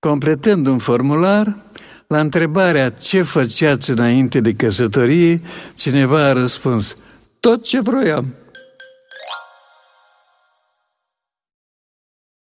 Completând un formular, la întrebarea ce făceați înainte de căsătorie, cineva a răspuns, tot ce vroiam.